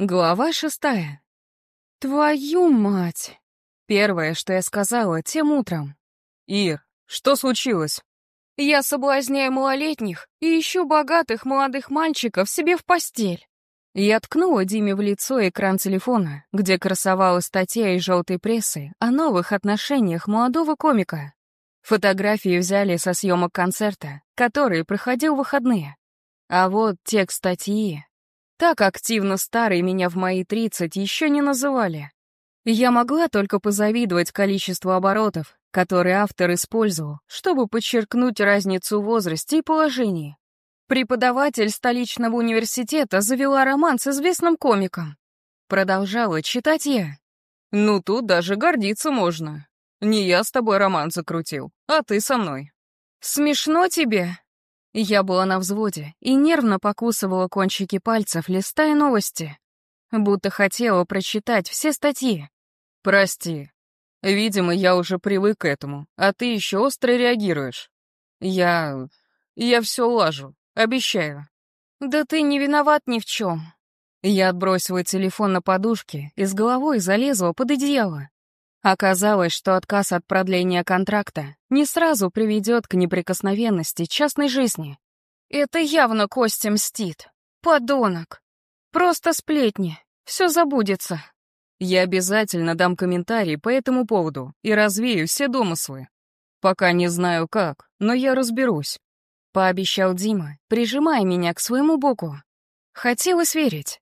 Глава шестая. Твою мать! Первое, что я сказала тем утром. Ир, что случилось? Я соблазняю малолетних и ищу богатых молодых мальчиков себе в постель. Я ткнула Диме в лицо экран телефона, где красовалась статья из желтой прессы о новых отношениях молодого комика. Фотографии взяли со съемок концерта, который проходил в выходные. А вот текст статьи так активно старый меня в мои 30 еще не называли. Я могла только позавидовать количеству оборотов, которые автор использовал, чтобы подчеркнуть разницу в возрасте и положении. Преподаватель столичного университета завела роман с известным комиком. Продолжала читать я. Ну, тут даже гордиться можно. Не я с тобой роман закрутил, а ты со мной. Смешно тебе? Я была на взводе и нервно покусывала кончики пальцев, листая новости. Будто хотела прочитать все статьи. «Прости. Видимо, я уже привык к этому, а ты еще остро реагируешь. Я... я все улажу, обещаю». «Да ты не виноват ни в чем». Я отбросила телефон на подушке и с головой залезла под одеяло. Оказалось, что отказ от продления контракта не сразу приведет к неприкосновенности частной жизни. Это явно Костя мстит. Подонок. Просто сплетни. Все забудется. Я обязательно дам комментарий по этому поводу и развею все домыслы. Пока не знаю как, но я разберусь. Пообещал Дима, прижимая меня к своему боку. Хотелось верить.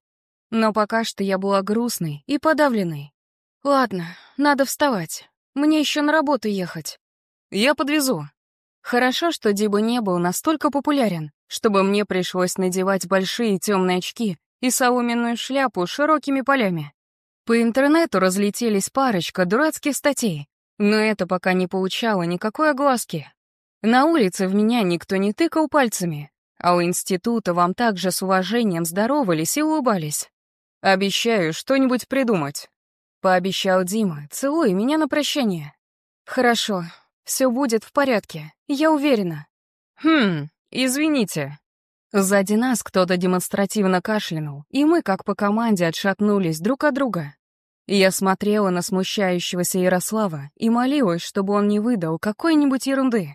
Но пока что я была грустной и подавленной. Ладно, надо вставать. Мне еще на работу ехать. Я подвезу. Хорошо, что Диба не был настолько популярен, чтобы мне пришлось надевать большие темные очки и соломенную шляпу с широкими полями. По интернету разлетелись парочка дурацких статей, но это пока не получало никакой огласки. На улице в меня никто не тыкал пальцами, а у института вам также с уважением здоровались и улыбались. Обещаю что-нибудь придумать. — пообещал Дима, целуя меня на прощание. «Хорошо, все будет в порядке, я уверена». «Хм, извините». Сзади нас кто-то демонстративно кашлянул, и мы, как по команде, отшатнулись друг от друга. Я смотрела на смущающегося Ярослава и молилась, чтобы он не выдал какой-нибудь ерунды.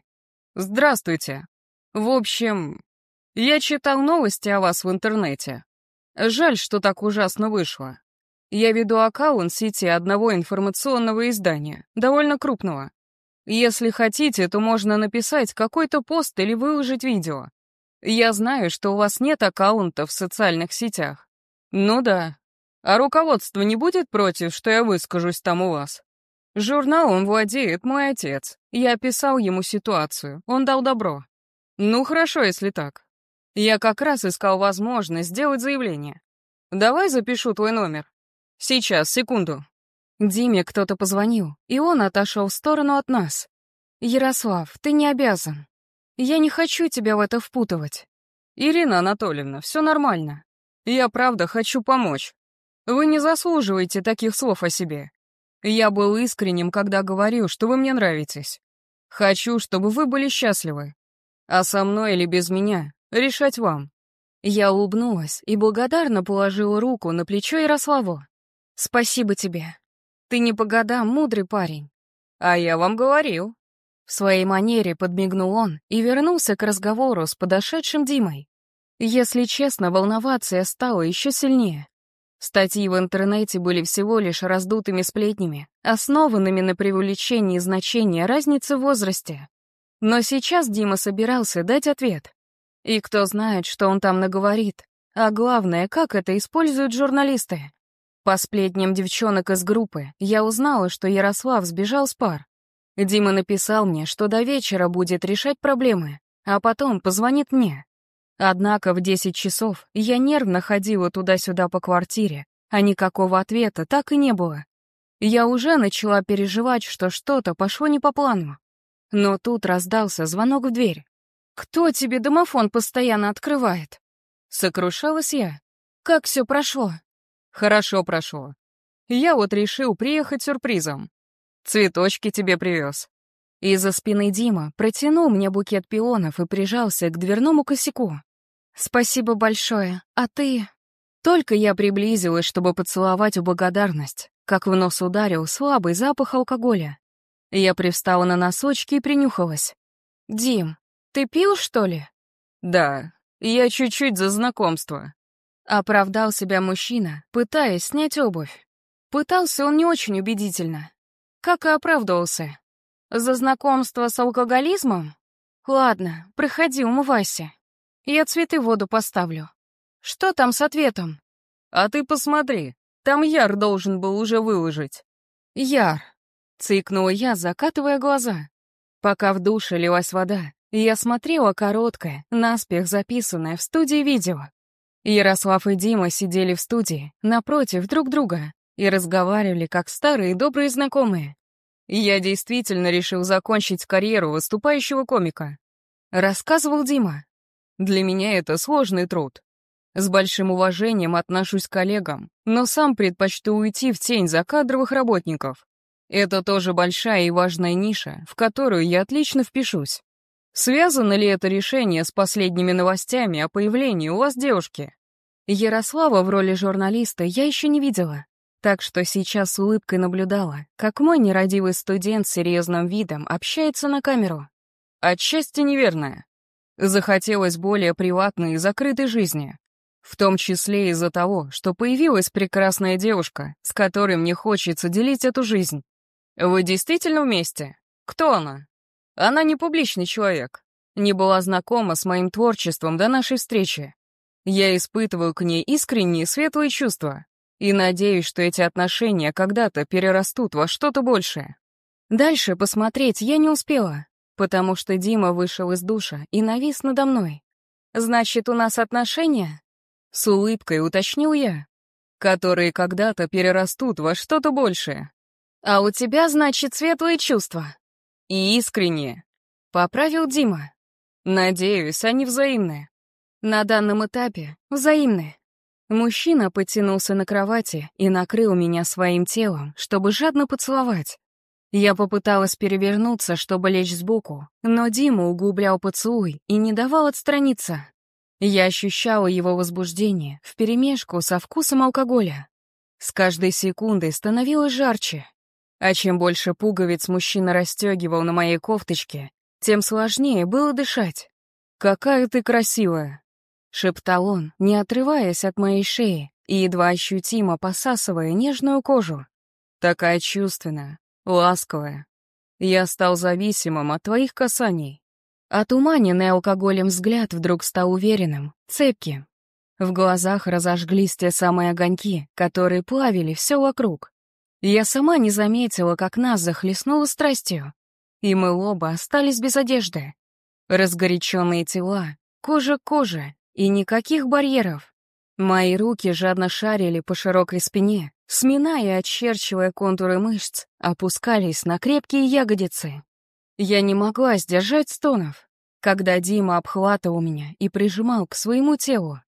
«Здравствуйте. В общем, я читал новости о вас в интернете. Жаль, что так ужасно вышло. Я веду аккаунт сети одного информационного издания, довольно крупного. Если хотите, то можно написать какой-то пост или выложить видео. Я знаю, что у вас нет аккаунта в социальных сетях. Ну да. А руководство не будет против, что я выскажусь там у вас? Журналом владеет мой отец. Я описал ему ситуацию, он дал добро. Ну хорошо, если так. Я как раз искал возможность сделать заявление. Давай запишу твой номер. Сейчас, секунду». Диме кто-то позвонил, и он отошел в сторону от нас. «Ярослав, ты не обязан. Я не хочу тебя в это впутывать». «Ирина Анатольевна, все нормально. Я правда хочу помочь. Вы не заслуживаете таких слов о себе. Я был искренним, когда говорил, что вы мне нравитесь. Хочу, чтобы вы были счастливы. А со мной или без меня решать вам». Я улыбнулась и благодарно положила руку на плечо Ярославу. «Спасибо тебе. Ты не по годам мудрый парень». «А я вам говорил». В своей манере подмигнул он и вернулся к разговору с подошедшим Димой. Если честно, волноваться я стала еще сильнее. Статьи в интернете были всего лишь раздутыми сплетнями, основанными на преувеличении значения разницы в возрасте. Но сейчас Дима собирался дать ответ. И кто знает, что он там наговорит, а главное, как это используют журналисты. По сплетням девчонок из группы я узнала, что Ярослав сбежал с пар. Дима написал мне, что до вечера будет решать проблемы, а потом позвонит мне. Однако в 10 часов я нервно ходила туда-сюда по квартире, а никакого ответа так и не было. Я уже начала переживать, что что-то пошло не по плану. Но тут раздался звонок в дверь. «Кто тебе домофон постоянно открывает?» Сокрушалась я. «Как все прошло?» Хорошо прошло. Я вот решил приехать сюрпризом. Цветочки тебе привез. Из-за спины Дима протянул мне букет пионов и прижался к дверному косяку. «Спасибо большое. А ты...» Только я приблизилась, чтобы поцеловать в благодарность, как в нос ударил слабый запах алкоголя. Я привстала на носочки и принюхалась. «Дим, ты пил, что ли?» «Да, я чуть-чуть за знакомство», — оправдал себя мужчина, пытаясь снять обувь. Пытался он не очень убедительно. Как и оправдывался. За знакомство с алкоголизмом? Ладно, проходи, умывайся. Я цветы в воду поставлю. Что там с ответом? А ты посмотри, там Яр должен был уже выложить. Яр, цыкнула я, закатывая глаза. Пока в душе лилась вода, я смотрела короткое, наспех записанное в студии видео. Ярослав и Дима сидели в студии, напротив друг друга, и разговаривали как старые добрые знакомые. Я действительно решил закончить карьеру выступающего комика. Рассказывал Дима. Для меня это сложный труд. С большим уважением отношусь к коллегам, но сам предпочту уйти в тень закадровых работников. Это тоже большая и важная ниша, в которую я отлично впишусь. Связано ли это решение с последними новостями о появлении у вас девушки? Ярослава в роли журналиста я еще не видела, так что сейчас с улыбкой наблюдала, как мой нерадивый студент с серьезным видом общается на камеру. Отчасти неверное. Захотелось более приватной и закрытой жизни. В том числе из-за того, что появилась прекрасная девушка, с которой мне хочется делить эту жизнь. Вы действительно вместе? Кто она? Она не публичный человек. Не была знакома с моим творчеством до нашей встречи. Я испытываю к ней искренние светлые чувства и надеюсь, что эти отношения когда-то перерастут во что-то большее. Дальше посмотреть я не успела, потому что Дима вышел из душа и навис надо мной. «Значит, у нас отношения?» С улыбкой уточнил я, которые когда-то перерастут во что-то большее. «А у тебя, значит, светлые чувства?» «И искренние», — поправил Дима. «Надеюсь, они взаимные». «На данном этапе взаимные». Мужчина потянулся на кровати и накрыл меня своим телом, чтобы жадно поцеловать. Я попыталась перевернуться, чтобы лечь сбоку, но Дима углублял поцелуй и не давал отстраниться. Я ощущала его возбуждение вперемешку со вкусом алкоголя. С каждой секундой становилось жарче. А чем больше пуговиц мужчина расстегивал на моей кофточке, тем сложнее было дышать. «Какая ты красивая!» — шептал он, не отрываясь от моей шеи и едва ощутимо посасывая нежную кожу. «Такая чувственная, ласковая. Я стал зависимым от твоих касаний». Отуманенный алкоголем взгляд вдруг стал уверенным, цепким. В глазах разожглись те самые огоньки, которые плавили все вокруг. Я сама не заметила, как нас захлестнуло страстью, и мы оба остались без одежды. Разгоряченные тела, кожа к коже, и никаких барьеров. Мои руки жадно шарили по широкой спине, сминая и очерчивая контуры мышц, опускались на крепкие ягодицы. Я не могла сдержать стонов, когда Дима обхватывал меня и прижимал к своему телу.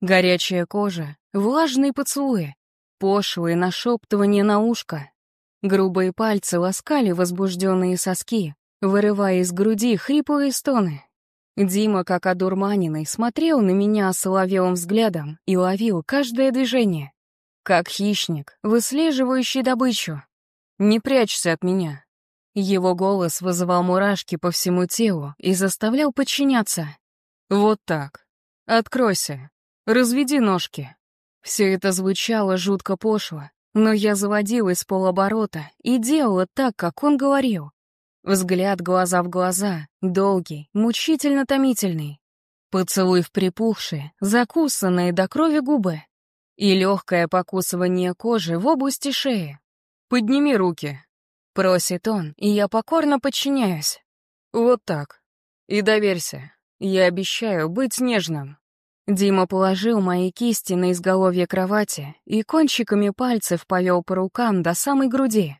Горячая кожа, влажные поцелуи, пошлые нашептывания на ушко. Грубые пальцы ласкали возбужденные соски, вырывая из груди хриплые стоны. Дима, как одурманенный, смотрел на меня соловелым взглядом и ловил каждое движение. Как хищник, выслеживающий добычу. «Не прячься от меня». Его голос вызывал мурашки по всему телу и заставлял подчиняться. «Вот так. Откройся. Разведи ножки». Все это звучало жутко пошло, но я заводилась с полоборота и делала так, как он говорил. Взгляд глаза в глаза, долгий, мучительно-томительный. Поцелуй в припухшие, закусанные до крови губы. И легкое покусывание кожи в области шеи. «Подними руки», — просит он, и я покорно подчиняюсь. «Вот так. И доверься. Я обещаю быть нежным». Дима положил мои кисти на изголовье кровати и кончиками пальцев повел по рукам до самой груди.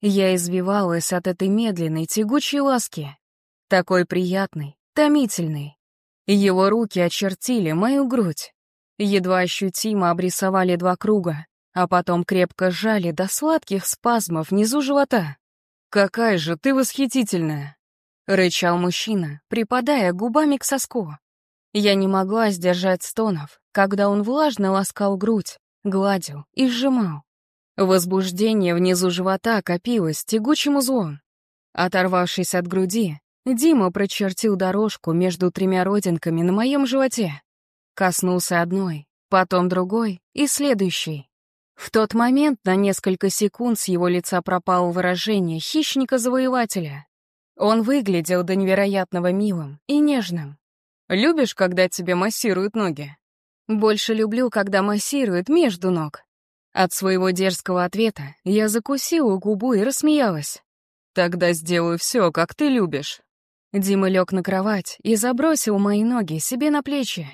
Я извивалась от этой медленной, тягучей ласки. Такой приятной, томительной. Его руки очертили мою грудь. Едва ощутимо обрисовали два круга, а потом крепко сжали до сладких спазмов внизу живота. «Какая же ты восхитительная!» — рычал мужчина, припадая губами к соску. Я не могла сдержать стонов, когда он влажно ласкал грудь, гладил и сжимал. Возбуждение внизу живота копилось тягучим узлом. Оторвавшись от груди, Дима прочертил дорожку между тремя родинками на моем животе. Коснулся одной, потом другой и следующей. В тот момент на несколько секунд с его лица пропало выражение хищника-завоевателя. Он выглядел до невероятного милым и нежным. «Любишь, когда тебе массируют ноги?» «Больше люблю, когда массируют между ног». От своего дерзкого ответа я закусила губу и рассмеялась. «Тогда сделаю все, как ты любишь». Дима лег на кровать и забросил мои ноги себе на плечи.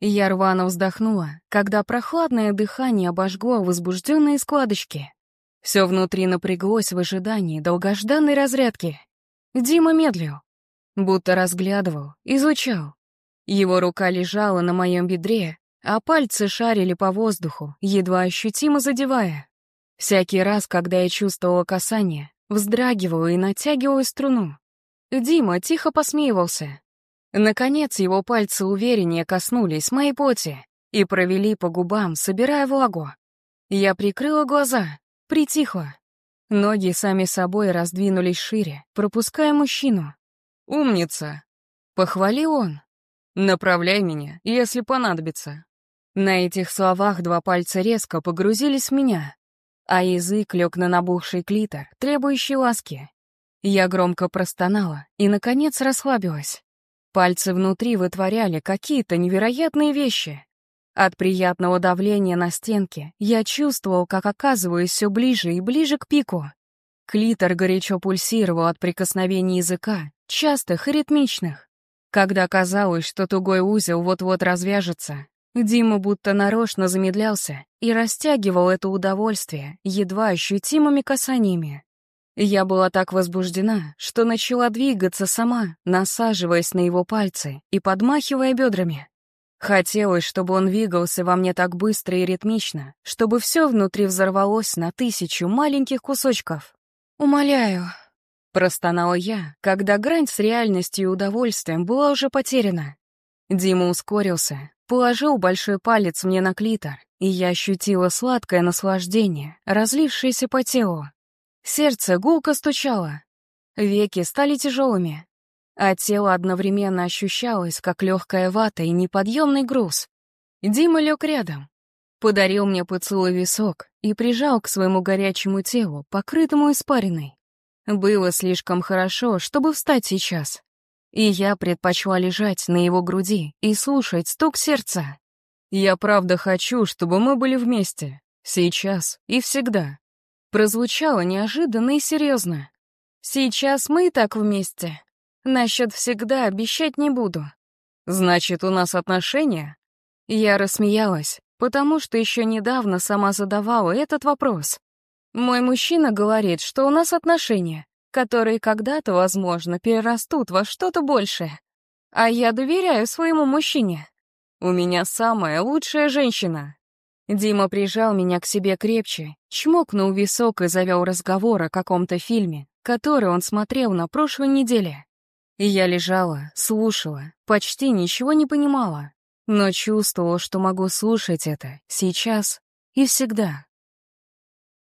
Я рвано вздохнула, когда прохладное дыхание обожгло возбужденные складочки. Все внутри напряглось в ожидании долгожданной разрядки. Дима медлил, будто разглядывал, изучал. Его рука лежала на моем бедре, а пальцы шарили по воздуху, едва ощутимо задевая. Всякий раз, когда я чувствовала касание, вздрагивала и натягивала струну. Дима тихо посмеивался. Наконец его пальцы увереннее коснулись моей поти и провели по губам, собирая влагу. Я прикрыла глаза, притихла. Ноги сами собой раздвинулись шире, пропуская мужчину. «Умница!» — похвалил он. «Направляй меня, если понадобится». На этих словах два пальца резко погрузились в меня, а язык лег на набухший клитор, требующий ласки. Я громко простонала и, наконец, расслабилась. Пальцы внутри вытворяли какие-то невероятные вещи. От приятного давления на стенке я чувствовал, как оказываюсь все ближе и ближе к пику. Клитор горячо пульсировал от прикосновений языка, частых и ритмичных. Когда казалось, что тугой узел вот-вот развяжется, Дима будто нарочно замедлялся и растягивал это удовольствие едва ощутимыми касаниями. Я была так возбуждена, что начала двигаться сама, насаживаясь на его пальцы и подмахивая бедрами. Хотелось, чтобы он двигался во мне так быстро и ритмично, чтобы все внутри взорвалось на тысячу маленьких кусочков. «Умоляю», — простонала я, когда грань с реальностью и удовольствием была уже потеряна. Дима ускорился, Положил большой палец мне на клитор, и я ощутила сладкое наслаждение, разлившееся по телу. Сердце гулко стучало. Веки стали тяжелыми, а тело одновременно ощущалось, как легкая вата и неподъемный груз. Дима лег рядом, подарил мне поцелуй висок и прижал к своему горячему телу, покрытому испариной. Было слишком хорошо, чтобы встать сейчас и я предпочла лежать на его груди и слушать стук сердца. «Я правда хочу, чтобы мы были вместе. Сейчас и всегда». Прозвучало неожиданно и серьезно. «Сейчас мы и так вместе. Насчет всегда обещать не буду». «Значит, у нас отношения?» Я рассмеялась, потому что еще недавно сама задавала этот вопрос. Мой мужчина говорит, что у нас отношения, которые когда-то, возможно, перерастут во что-то большее. А я доверяю своему мужчине. У меня самая лучшая женщина. Дима прижал меня к себе крепче, чмокнул висок и завел разговор о каком-то фильме, который он смотрел на прошлой неделе. И я лежала, слушала, почти ничего не понимала, но чувствовала, что могу слушать это сейчас и всегда.